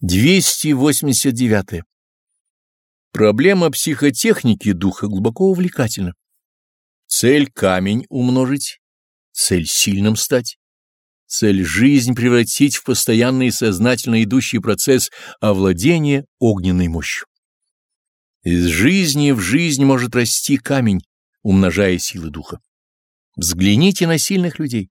289. Проблема психотехники духа глубоко увлекательна. Цель — камень умножить, цель — сильным стать, цель — жизнь превратить в постоянный сознательно идущий процесс овладения огненной мощью. Из жизни в жизнь может расти камень, умножая силы духа. Взгляните на сильных людей.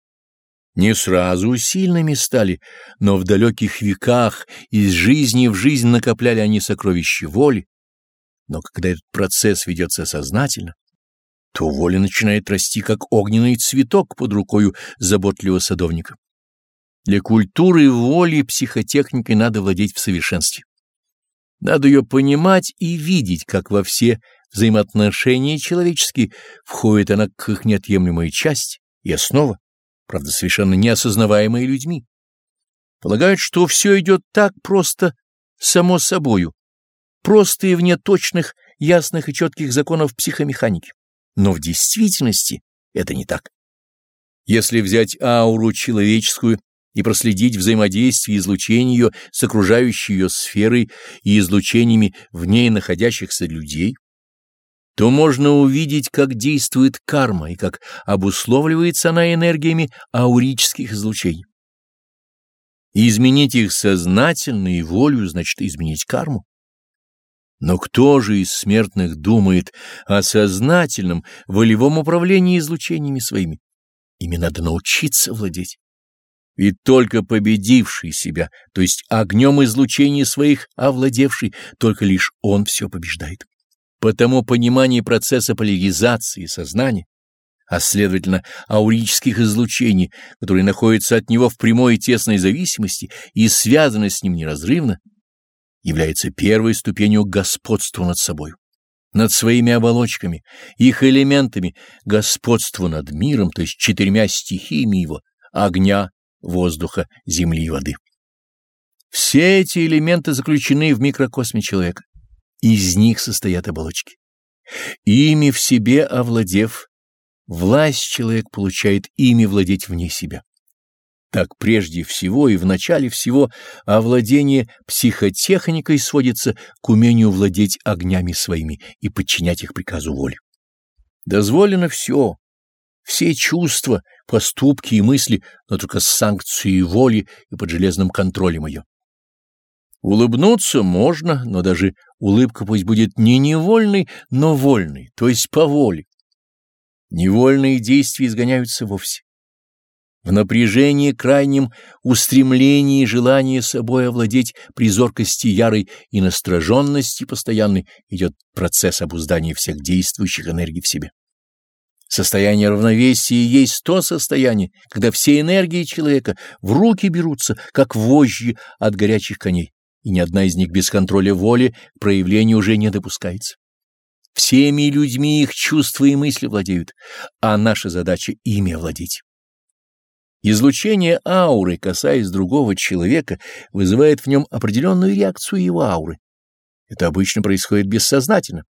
Не сразу сильными стали, но в далеких веках из жизни в жизнь накопляли они сокровища воли. Но когда этот процесс ведется сознательно, то воля начинает расти, как огненный цветок под рукою заботливого садовника. Для культуры воли психотехникой надо владеть в совершенстве. Надо ее понимать и видеть, как во все взаимоотношения человеческие входит она к их неотъемлемой части и основа правда, совершенно неосознаваемые людьми. Полагают, что все идет так просто само собою, просто и вне точных, ясных и четких законов психомеханики. Но в действительности это не так. Если взять ауру человеческую и проследить взаимодействие излучения ее с окружающей ее сферой и излучениями в ней находящихся людей, то можно увидеть, как действует карма и как обусловливается она энергиями аурических излучений. И изменить их сознательно и волю значит изменить карму. Но кто же из смертных думает о сознательном волевом управлении излучениями своими? Ими надо научиться владеть. Ведь только победивший себя, то есть огнем излучений своих овладевший, только лишь он все побеждает. Потому понимание процесса поляризации сознания, а следовательно аурических излучений, которые находятся от него в прямой и тесной зависимости и связаны с ним неразрывно, является первой ступенью господства над собой, над своими оболочками, их элементами, господства над миром, то есть четырьмя стихиями его — огня, воздуха, земли и воды. Все эти элементы заключены в микрокосме человека. Из них состоят оболочки. Ими в себе овладев, власть человек получает ими владеть вне себя. Так прежде всего и в начале всего овладение психотехникой сводится к умению владеть огнями своими и подчинять их приказу воли. Дозволено все, все чувства, поступки и мысли, но только с санкцией воли и под железным контролем ее. Улыбнуться можно, но даже улыбка пусть будет не невольной, но вольной, то есть по воле. Невольные действия изгоняются вовсе. В напряжении крайнем устремлении и желании собой овладеть при зоркости ярой и настороженности постоянной идет процесс обуздания всех действующих энергий в себе. Состояние равновесия есть то состояние, когда все энергии человека в руки берутся, как вожжи от горячих коней и ни одна из них без контроля воли к проявлению уже не допускается. Всеми людьми их чувства и мысли владеют, а наша задача ими овладеть. Излучение ауры, касаясь другого человека, вызывает в нем определенную реакцию его ауры. Это обычно происходит бессознательно.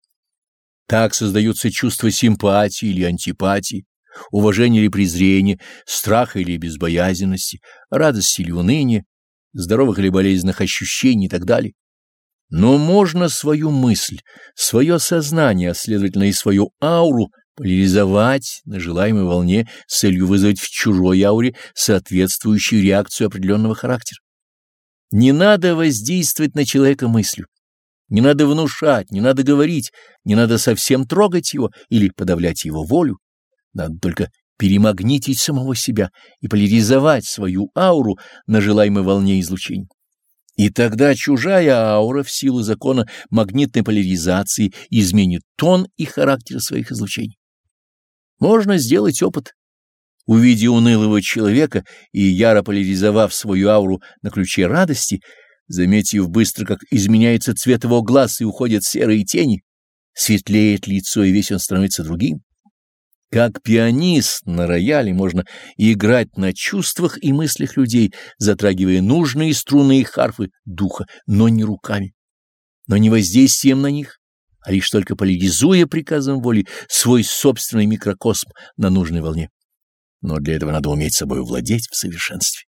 Так создаются чувства симпатии или антипатии, уважения или презрения, страха или безбоязненности, радости или уныния, здоровых или болезненных ощущений и так далее. Но можно свою мысль, свое сознание, а следовательно и свою ауру поляризовать на желаемой волне с целью вызвать в чужой ауре соответствующую реакцию определенного характера. Не надо воздействовать на человека мыслью, не надо внушать, не надо говорить, не надо совсем трогать его или подавлять его волю, надо только перемагнитить самого себя и поляризовать свою ауру на желаемой волне излучения. И тогда чужая аура в силу закона магнитной поляризации изменит тон и характер своих излучений. Можно сделать опыт. Увидя унылого человека и яро поляризовав свою ауру на ключе радости, заметив быстро, как изменяется цвет его глаз и уходят серые тени, светлеет лицо, и весь он становится другим. Как пианист на рояле можно играть на чувствах и мыслях людей, затрагивая нужные струны и харфы духа, но не руками, но не воздействием на них, а лишь только поляризуя приказом воли свой собственный микрокосм на нужной волне. Но для этого надо уметь собой владеть в совершенстве.